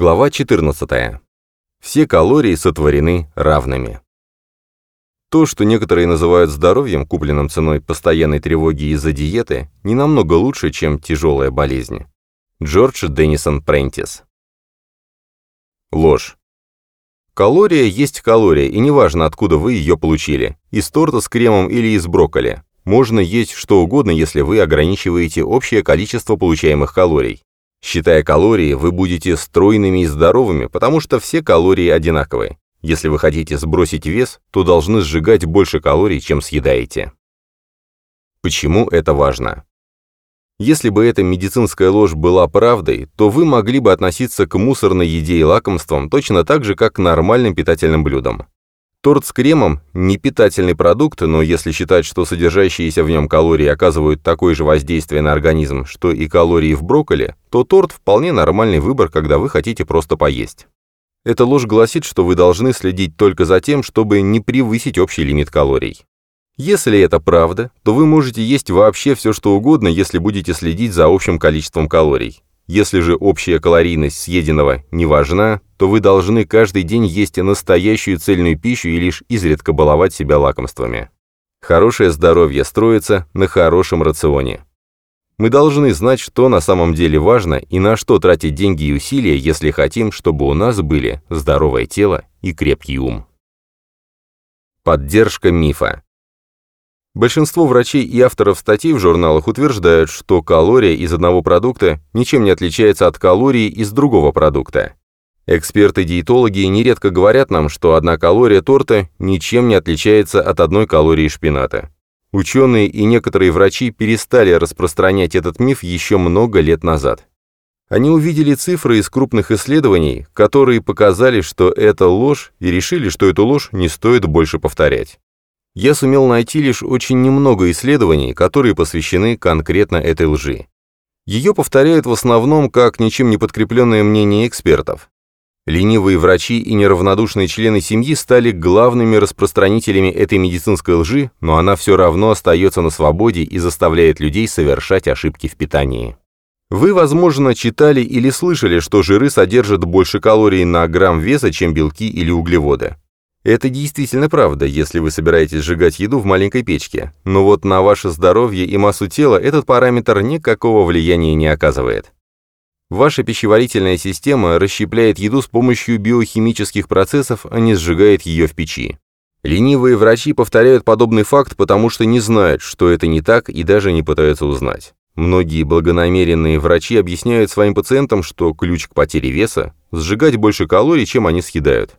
Глава 14. Все калории сотворены равными. То, что некоторые называют здоровьем, купленным ценой постоянной тревоги из-за диеты, не намного лучше, чем тяжелая болезнь. Джордж Деннисон Прентис. Ложь. Калория есть калория, и неважно, откуда вы ее получили, из торта с кремом или из брокколи. Можно есть что угодно, если вы ограничиваете общее количество получаемых калорий. Считая калории, вы будете стройными и здоровыми, потому что все калории одинаковые. Если вы хотите сбросить вес, то должны сжигать больше калорий, чем съедаете. Почему это важно? Если бы эта медицинская ложь была правдой, то вы могли бы относиться к мусорной еде и лакомствам точно так же, как к нормальным питательным блюдам. Торт с кремом – не питательный продукт, но если считать, что содержащиеся в нем калории оказывают такое же воздействие на организм, что и калории в брокколи, то торт – вполне нормальный выбор, когда вы хотите просто поесть. Эта ложь гласит, что вы должны следить только за тем, чтобы не превысить общий лимит калорий. Если это правда, то вы можете есть вообще все, что угодно, если будете следить за общим количеством калорий. Если же общая калорийность съеденного не важна, то вы должны каждый день есть настоящую цельную пищу и лишь изредка баловать себя лакомствами. Хорошее здоровье строится на хорошем рационе. Мы должны знать, что на самом деле важно и на что тратить деньги и усилия, если хотим, чтобы у нас были здоровое тело и крепкий ум. Поддержка мифа. Большинство врачей и авторов статей в журналах утверждают, что калория из одного продукта ничем не отличается от калории из другого продукта. Эксперты-диетологи нередко говорят нам, что одна калория торта ничем не отличается от одной калории шпината. Ученые и некоторые врачи перестали распространять этот миф еще много лет назад. Они увидели цифры из крупных исследований, которые показали, что это ложь, и решили, что эту ложь не стоит больше повторять я сумел найти лишь очень немного исследований, которые посвящены конкретно этой лжи. Ее повторяют в основном как ничем не подкрепленное мнение экспертов. Ленивые врачи и неравнодушные члены семьи стали главными распространителями этой медицинской лжи, но она все равно остается на свободе и заставляет людей совершать ошибки в питании. Вы, возможно, читали или слышали, что жиры содержат больше калорий на грамм веса, чем белки или углеводы. Это действительно правда, если вы собираетесь сжигать еду в маленькой печке, но вот на ваше здоровье и массу тела этот параметр никакого влияния не оказывает. Ваша пищеварительная система расщепляет еду с помощью биохимических процессов, а не сжигает ее в печи. Ленивые врачи повторяют подобный факт, потому что не знают, что это не так и даже не пытаются узнать. Многие благонамеренные врачи объясняют своим пациентам, что ключ к потере веса – сжигать больше калорий, чем они съедают.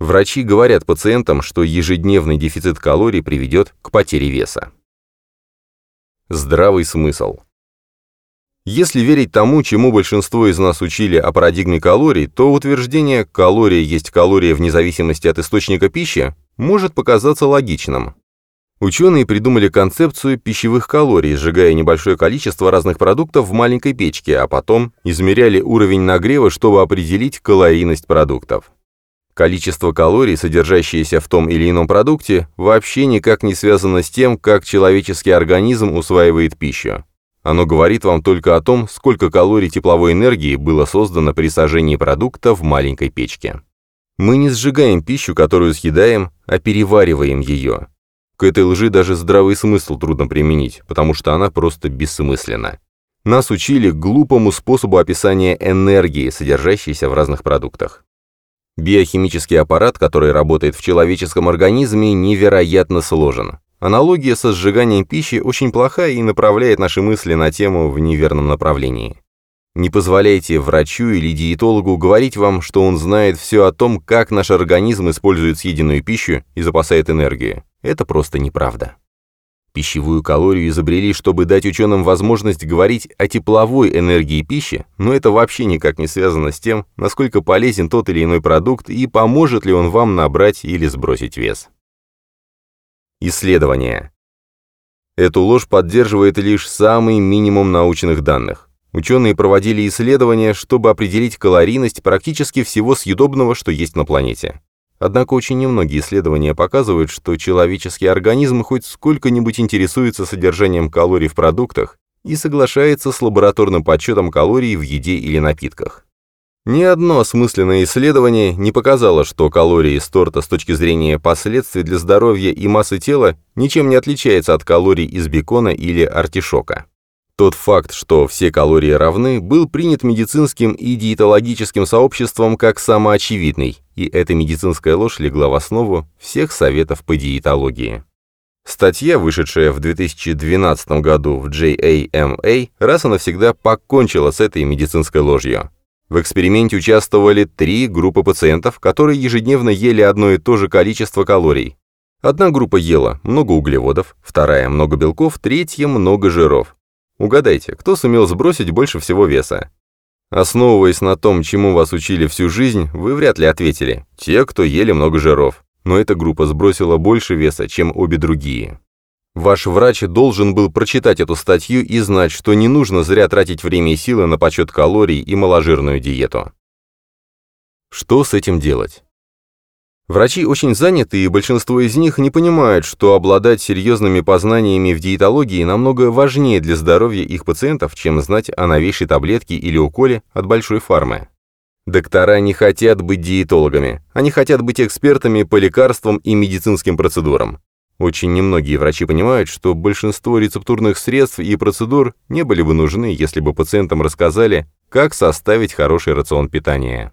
Врачи говорят пациентам, что ежедневный дефицит калорий приведет к потере веса. Здравый смысл. Если верить тому, чему большинство из нас учили о парадигме калорий, то утверждение «калория есть калория вне зависимости от источника пищи» может показаться логичным. Ученые придумали концепцию пищевых калорий, сжигая небольшое количество разных продуктов в маленькой печке, а потом измеряли уровень нагрева, чтобы определить калорийность продуктов. Количество калорий, содержащиеся в том или ином продукте, вообще никак не связано с тем, как человеческий организм усваивает пищу. Оно говорит вам только о том, сколько калорий тепловой энергии было создано при сожжении продукта в маленькой печке. Мы не сжигаем пищу, которую съедаем, а перевариваем ее. К этой лжи даже здравый смысл трудно применить, потому что она просто бессмысленна. Нас учили глупому способу описания энергии, содержащейся в разных продуктах. Биохимический аппарат, который работает в человеческом организме, невероятно сложен. Аналогия со сжиганием пищи очень плохая и направляет наши мысли на тему в неверном направлении. Не позволяйте врачу или диетологу говорить вам, что он знает все о том, как наш организм использует съеденную пищу и запасает энергию. Это просто неправда. Пищевую калорию изобрели, чтобы дать ученым возможность говорить о тепловой энергии пищи, но это вообще никак не связано с тем, насколько полезен тот или иной продукт и поможет ли он вам набрать или сбросить вес. Исследования. Эту ложь поддерживает лишь самый минимум научных данных. Ученые проводили исследования, чтобы определить калорийность практически всего съедобного, что есть на планете. Однако очень немногие исследования показывают, что человеческий организм хоть сколько-нибудь интересуется содержанием калорий в продуктах и соглашается с лабораторным подсчетом калорий в еде или напитках. Ни одно осмысленное исследование не показало, что калории из торта с точки зрения последствий для здоровья и массы тела ничем не отличается от калорий из бекона или артишока. Тот факт, что все калории равны, был принят медицинским и диетологическим сообществом как самоочевидный, и эта медицинская ложь легла в основу всех советов по диетологии. Статья, вышедшая в 2012 году в JAMA, раз и навсегда покончила с этой медицинской ложью. В эксперименте участвовали три группы пациентов, которые ежедневно ели одно и то же количество калорий. Одна группа ела много углеводов, вторая – много белков, третья – много жиров. Угадайте, кто сумел сбросить больше всего веса? Основываясь на том, чему вас учили всю жизнь, вы вряд ли ответили. Те, кто ели много жиров. Но эта группа сбросила больше веса, чем обе другие. Ваш врач должен был прочитать эту статью и знать, что не нужно зря тратить время и силы на подсчет калорий и маложирную диету. Что с этим делать? Врачи очень заняты, и большинство из них не понимают, что обладать серьезными познаниями в диетологии намного важнее для здоровья их пациентов, чем знать о новейшей таблетке или уколе от большой фармы. Доктора не хотят быть диетологами, они хотят быть экспертами по лекарствам и медицинским процедурам. Очень немногие врачи понимают, что большинство рецептурных средств и процедур не были бы нужны, если бы пациентам рассказали, как составить хороший рацион питания.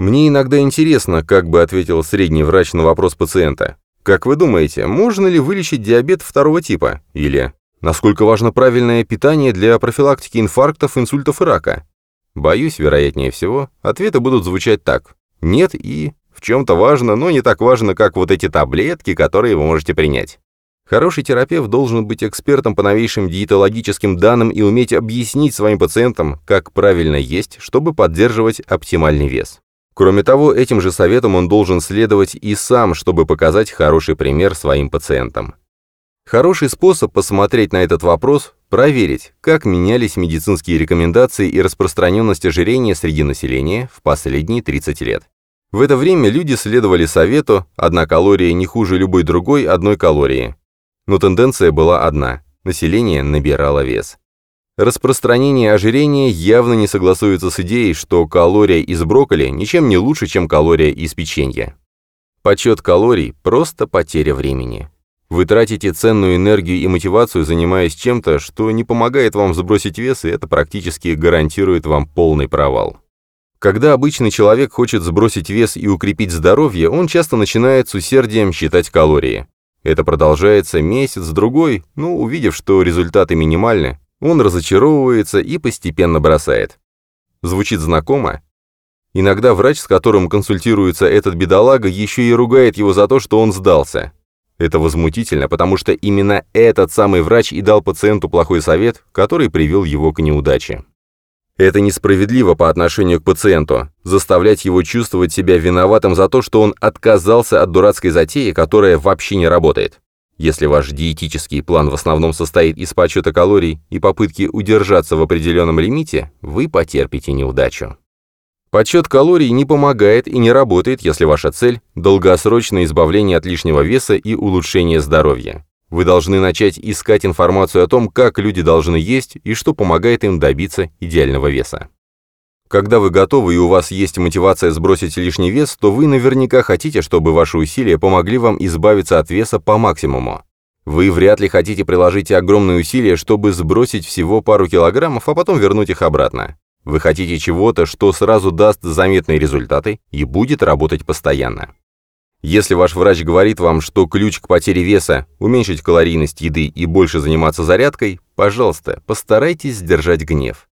Мне иногда интересно, как бы ответил средний врач на вопрос пациента. Как вы думаете, можно ли вылечить диабет второго типа? Или насколько важно правильное питание для профилактики инфарктов, инсультов и рака? Боюсь, вероятнее всего, ответы будут звучать так. Нет и в чем-то важно, но не так важно, как вот эти таблетки, которые вы можете принять. Хороший терапевт должен быть экспертом по новейшим диетологическим данным и уметь объяснить своим пациентам, как правильно есть, чтобы поддерживать оптимальный вес. Кроме того, этим же советом он должен следовать и сам, чтобы показать хороший пример своим пациентам. Хороший способ посмотреть на этот вопрос – проверить, как менялись медицинские рекомендации и распространенность ожирения среди населения в последние 30 лет. В это время люди следовали совету «одна калория не хуже любой другой одной калории». Но тенденция была одна – население набирало вес. Распространение ожирения явно не согласуется с идеей, что калория из брокколи ничем не лучше, чем калория из печенья. Подсчет калорий – просто потеря времени. Вы тратите ценную энергию и мотивацию, занимаясь чем-то, что не помогает вам сбросить вес, и это практически гарантирует вам полный провал. Когда обычный человек хочет сбросить вес и укрепить здоровье, он часто начинает с усердием считать калории. Это продолжается месяц-другой, но увидев, что результаты минимальны, он разочаровывается и постепенно бросает. Звучит знакомо? Иногда врач, с которым консультируется этот бедолага, еще и ругает его за то, что он сдался. Это возмутительно, потому что именно этот самый врач и дал пациенту плохой совет, который привел его к неудаче. Это несправедливо по отношению к пациенту, заставлять его чувствовать себя виноватым за то, что он отказался от дурацкой затеи, которая вообще не работает. Если ваш диетический план в основном состоит из подсчета калорий и попытки удержаться в определенном лимите, вы потерпите неудачу. Подсчет калорий не помогает и не работает, если ваша цель – долгосрочное избавление от лишнего веса и улучшение здоровья. Вы должны начать искать информацию о том, как люди должны есть и что помогает им добиться идеального веса. Когда вы готовы и у вас есть мотивация сбросить лишний вес, то вы наверняка хотите, чтобы ваши усилия помогли вам избавиться от веса по максимуму. Вы вряд ли хотите приложить огромные усилия, чтобы сбросить всего пару килограммов, а потом вернуть их обратно. Вы хотите чего-то, что сразу даст заметные результаты и будет работать постоянно. Если ваш врач говорит вам, что ключ к потере веса – уменьшить калорийность еды и больше заниматься зарядкой, пожалуйста, постарайтесь сдержать гнев.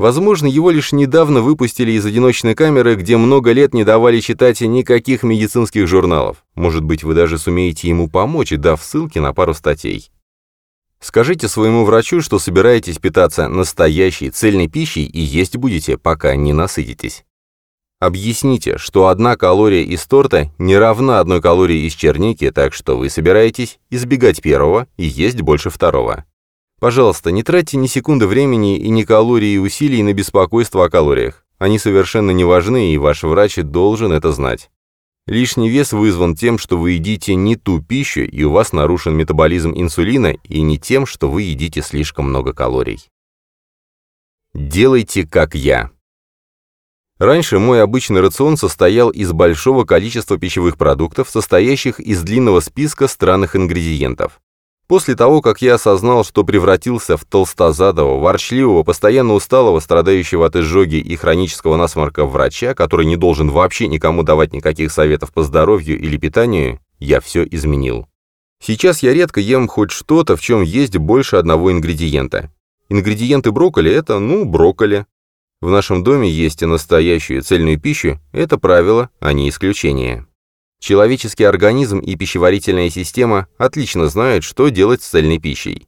Возможно, его лишь недавно выпустили из одиночной камеры, где много лет не давали читать никаких медицинских журналов. Может быть, вы даже сумеете ему помочь, дав ссылки на пару статей. Скажите своему врачу, что собираетесь питаться настоящей цельной пищей и есть будете, пока не насытитесь. Объясните, что одна калория из торта не равна одной калории из черники, так что вы собираетесь избегать первого и есть больше второго. Пожалуйста, не тратьте ни секунды времени и ни калорий и усилий на беспокойство о калориях. Они совершенно не важны, и ваш врач должен это знать. Лишний вес вызван тем, что вы едите не ту пищу, и у вас нарушен метаболизм инсулина, и не тем, что вы едите слишком много калорий. Делайте как я. Раньше мой обычный рацион состоял из большого количества пищевых продуктов, состоящих из длинного списка странных ингредиентов. После того, как я осознал, что превратился в толстозадого, ворчливого, постоянно усталого, страдающего от изжоги и хронического насморка врача, который не должен вообще никому давать никаких советов по здоровью или питанию, я все изменил. Сейчас я редко ем хоть что-то, в чем есть больше одного ингредиента. Ингредиенты брокколи – это, ну, брокколи. В нашем доме есть и настоящую цельную пищу, это правило, а не исключение. Человеческий организм и пищеварительная система отлично знают, что делать с цельной пищей.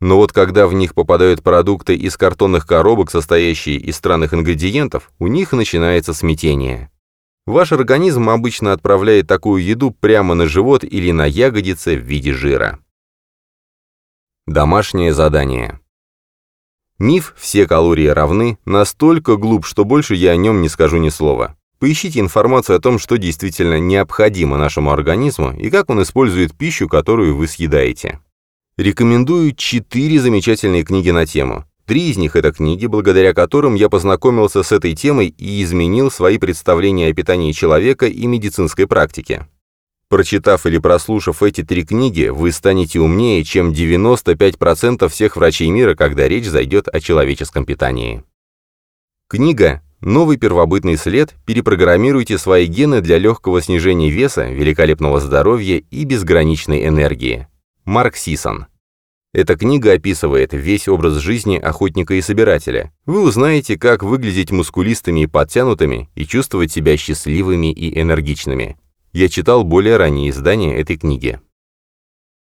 Но вот когда в них попадают продукты из картонных коробок, состоящие из странных ингредиентов, у них начинается смятение. Ваш организм обычно отправляет такую еду прямо на живот или на ягодицы в виде жира. Домашнее задание. Миф «все калории равны» настолько глуп, что больше я о нем не скажу ни слова. Поищите информацию о том, что действительно необходимо нашему организму и как он использует пищу, которую вы съедаете. Рекомендую четыре замечательные книги на тему. Три из них — это книги, благодаря которым я познакомился с этой темой и изменил свои представления о питании человека и медицинской практике. Прочитав или прослушав эти три книги, вы станете умнее, чем 95% всех врачей мира, когда речь зайдет о человеческом питании. Книга «Новый первобытный след. Перепрограммируйте свои гены для легкого снижения веса, великолепного здоровья и безграничной энергии». Марк Сисон. Эта книга описывает весь образ жизни охотника и собирателя. Вы узнаете, как выглядеть мускулистыми и подтянутыми и чувствовать себя счастливыми и энергичными. Я читал более ранние издания этой книги.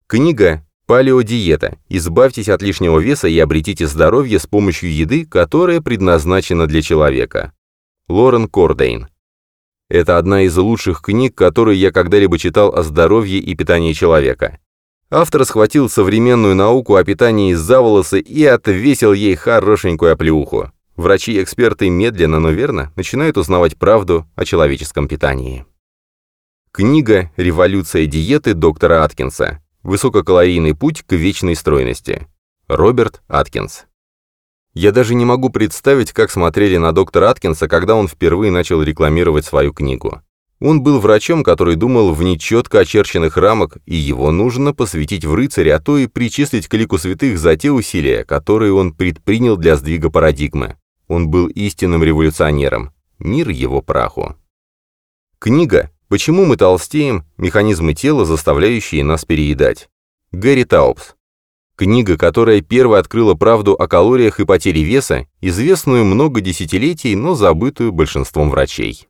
Книга «Палеодиета. Избавьтесь от лишнего веса и обретите здоровье с помощью еды, которая предназначена для человека». Лорен Кордейн. Это одна из лучших книг, которые я когда-либо читал о здоровье и питании человека. Автор схватил современную науку о питании за волосы и отвесил ей хорошенькую оплеуху. Врачи и эксперты медленно, но верно начинают узнавать правду о человеческом питании. Книга «Революция диеты» доктора Аткинса. Высококалорийный путь к вечной стройности. Роберт Аткинс. Я даже не могу представить, как смотрели на доктора Аткинса, когда он впервые начал рекламировать свою книгу. Он был врачом, который думал в нечетко очерченных рамок, и его нужно посвятить в рыцаря, а то и причислить к лику святых за те усилия, которые он предпринял для сдвига парадигмы. Он был истинным революционером. Мир его праху. Книга Почему мы толстеем? Механизмы тела, заставляющие нас переедать. Гэри Таупс. Книга, которая первой открыла правду о калориях и потере веса, известную много десятилетий, но забытую большинством врачей.